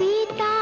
बीता